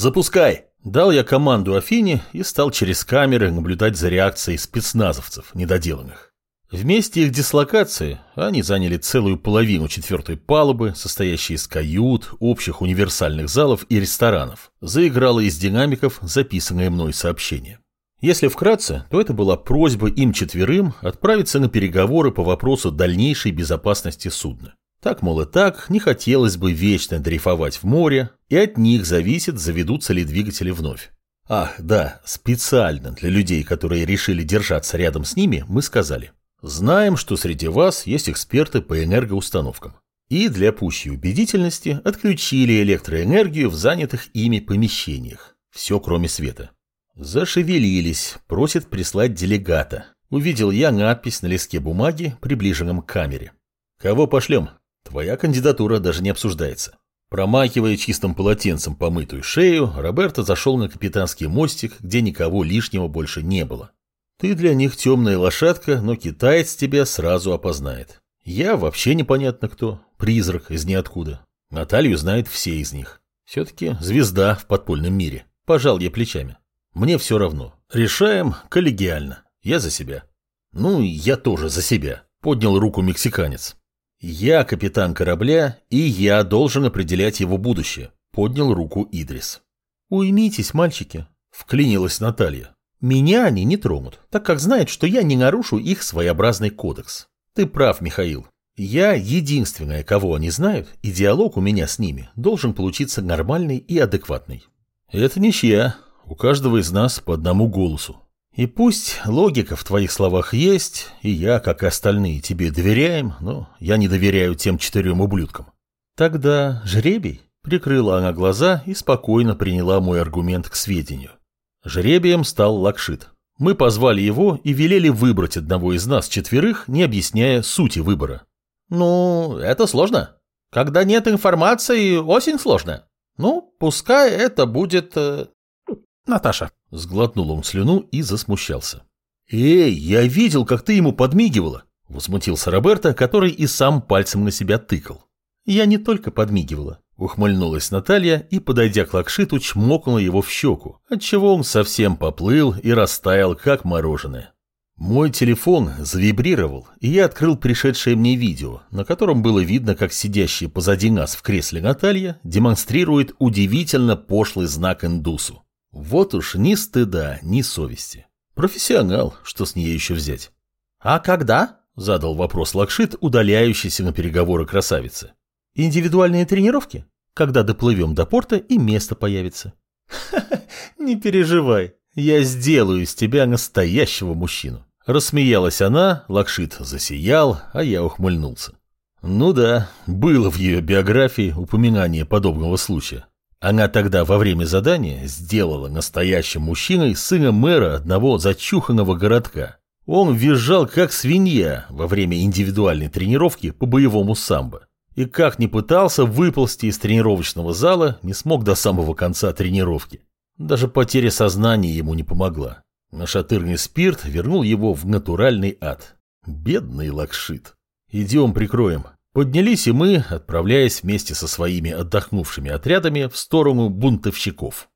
«Запускай!» Дал я команду Афине и стал через камеры наблюдать за реакцией спецназовцев, недоделанных. Вместе их дислокации они заняли целую половину четвертой палубы, состоящей из кают, общих универсальных залов и ресторанов. Заиграло из динамиков записанное мной сообщение. Если вкратце, то это была просьба им четверым отправиться на переговоры по вопросу дальнейшей безопасности судна. Так, мол, и так, не хотелось бы вечно дрейфовать в море, и от них зависит, заведутся ли двигатели вновь. Ах, да, специально для людей, которые решили держаться рядом с ними, мы сказали. Знаем, что среди вас есть эксперты по энергоустановкам. И для пущей убедительности отключили электроэнергию в занятых ими помещениях. Все, кроме света. Зашевелились, просят прислать делегата. Увидел я надпись на листке бумаги, приближенном к камере. Кого пошлем? Твоя кандидатура даже не обсуждается. Промакивая чистым полотенцем помытую шею, Роберто зашел на капитанский мостик, где никого лишнего больше не было. Ты для них темная лошадка, но китаец тебя сразу опознает. Я вообще непонятно кто, призрак из ниоткуда. Наталью знают все из них. Все-таки звезда в подпольном мире. Пожал я плечами. Мне все равно. Решаем коллегиально. Я за себя. Ну, я тоже за себя. Поднял руку мексиканец. «Я капитан корабля, и я должен определять его будущее», — поднял руку Идрис. «Уймитесь, мальчики», — вклинилась Наталья. «Меня они не тронут, так как знают, что я не нарушу их своеобразный кодекс. Ты прав, Михаил. Я единственная, кого они знают, и диалог у меня с ними должен получиться нормальный и адекватный». «Это ничья. У каждого из нас по одному голосу», и пусть логика в твоих словах есть, и я, как и остальные, тебе доверяем, но я не доверяю тем четырем ублюдкам. Тогда жребий прикрыла она глаза и спокойно приняла мой аргумент к сведению. Жребием стал Лакшит. Мы позвали его и велели выбрать одного из нас четверых, не объясняя сути выбора. Ну, это сложно. Когда нет информации, очень сложно. Ну, пускай это будет... Э, Наташа. Сглотнул он слюну и засмущался. «Эй, я видел, как ты ему подмигивала!» Возмутился Роберто, который и сам пальцем на себя тыкал. «Я не только подмигивала», — ухмыльнулась Наталья и, подойдя к Лакшиту, чмокнула его в щеку, отчего он совсем поплыл и растаял, как мороженое. Мой телефон завибрировал, и я открыл пришедшее мне видео, на котором было видно, как сидящая позади нас в кресле Наталья демонстрирует удивительно пошлый знак индусу. Вот уж ни стыда, ни совести. Профессионал, что с нее еще взять? А когда? Задал вопрос Лакшит, удаляющейся на переговоры красавицы. Индивидуальные тренировки? Когда доплывем до порта и место появится. Ха-ха, не переживай, я сделаю из тебя настоящего мужчину. Рассмеялась она, Лакшит засиял, а я ухмыльнулся. Ну да, было в ее биографии упоминание подобного случая. Она тогда во время задания сделала настоящим мужчиной сына мэра одного зачуханного городка. Он визжал как свинья во время индивидуальной тренировки по боевому самбо. И как ни пытался выползти из тренировочного зала, не смог до самого конца тренировки. Даже потеря сознания ему не помогла. Нашатырный спирт вернул его в натуральный ад. Бедный лакшит. Идем прикроем. Поднялись и мы, отправляясь вместе со своими отдохнувшими отрядами в сторону бунтовщиков.